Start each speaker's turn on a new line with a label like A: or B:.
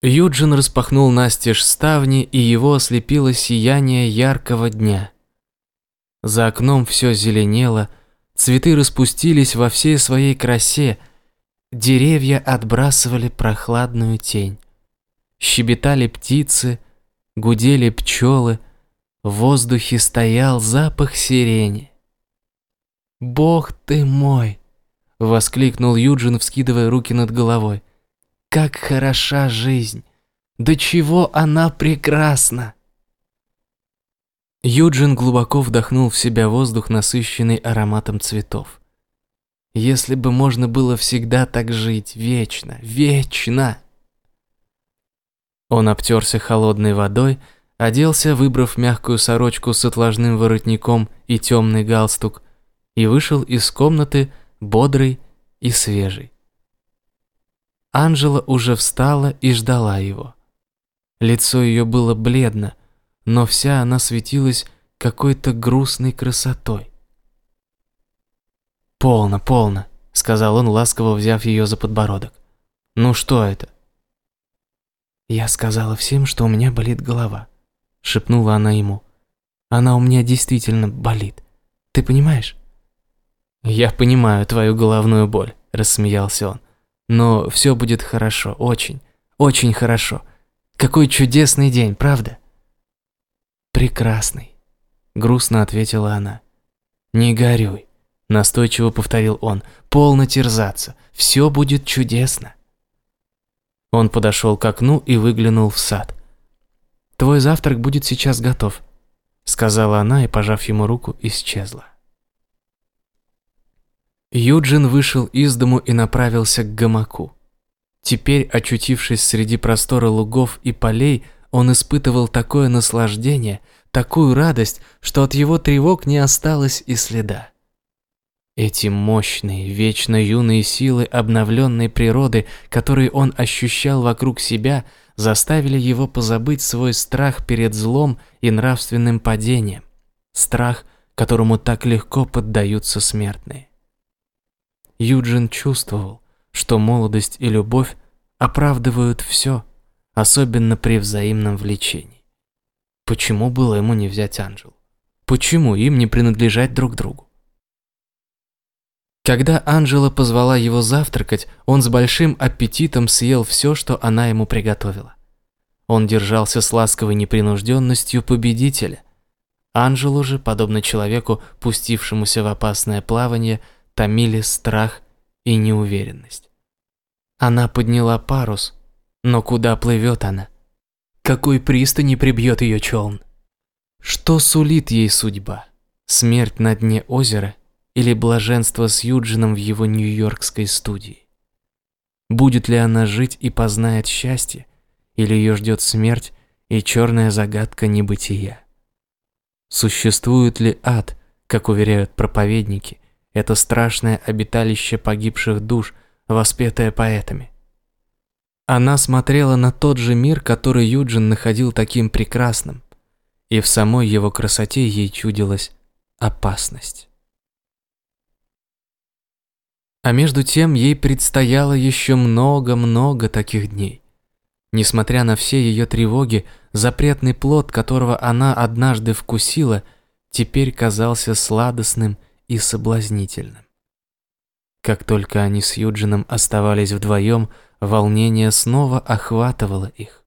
A: Юджин распахнул настежь ставни, и его ослепило сияние яркого дня. За окном все зеленело, цветы распустились во всей своей красе, деревья отбрасывали прохладную тень. Щебетали птицы, гудели пчелы, в воздухе стоял запах сирени. «Бог ты мой!» — воскликнул Юджин, вскидывая руки над головой. Как хороша жизнь! До чего она прекрасна! Юджин глубоко вдохнул в себя воздух, насыщенный ароматом цветов. Если бы можно было всегда так жить, вечно, вечно! Он обтерся холодной водой, оделся, выбрав мягкую сорочку с отложным воротником и темный галстук, и вышел из комнаты бодрый и свежий. Анжела уже встала и ждала его. Лицо ее было бледно, но вся она светилась какой-то грустной красотой. «Полно, полно», — сказал он, ласково взяв ее за подбородок. «Ну что это?» «Я сказала всем, что у меня болит голова», — шепнула она ему. «Она у меня действительно болит. Ты понимаешь?» «Я понимаю твою головную боль», — рассмеялся он. Но все будет хорошо, очень, очень хорошо. Какой чудесный день, правда? Прекрасный, грустно ответила она. Не горюй, настойчиво повторил он. Полно терзаться, все будет чудесно. Он подошел к окну и выглянул в сад. «Твой завтрак будет сейчас готов», — сказала она и, пожав ему руку, исчезла. Юджин вышел из дому и направился к гамаку. Теперь, очутившись среди простора лугов и полей, он испытывал такое наслаждение, такую радость, что от его тревог не осталось и следа. Эти мощные, вечно юные силы обновленной природы, которые он ощущал вокруг себя, заставили его позабыть свой страх перед злом и нравственным падением, страх, которому так легко поддаются смертные. Юджин чувствовал, что молодость и любовь оправдывают все, особенно при взаимном влечении. Почему было ему не взять Анжелу? Почему им не принадлежать друг другу? Когда Анжела позвала его завтракать, он с большим аппетитом съел все, что она ему приготовила. Он держался с ласковой непринужденностью победителя. Анжелу же, подобно человеку, пустившемуся в опасное плавание, томили страх и неуверенность. Она подняла парус, но куда плывет она? Какой пристани прибьет ее челн? Что сулит ей судьба? Смерть на дне озера или блаженство с Юджином в его нью-йоркской студии? Будет ли она жить и познает счастье, или ее ждет смерть и черная загадка небытия? Существует ли ад, как уверяют проповедники, это страшное обиталище погибших душ, воспетое поэтами. Она смотрела на тот же мир, который Юджин находил таким прекрасным, и в самой его красоте ей чудилась опасность. А между тем ей предстояло еще много-много таких дней. Несмотря на все ее тревоги, запретный плод, которого она однажды вкусила, теперь казался сладостным и соблазнительным. Как только они с Юджином оставались вдвоем, волнение снова охватывало их.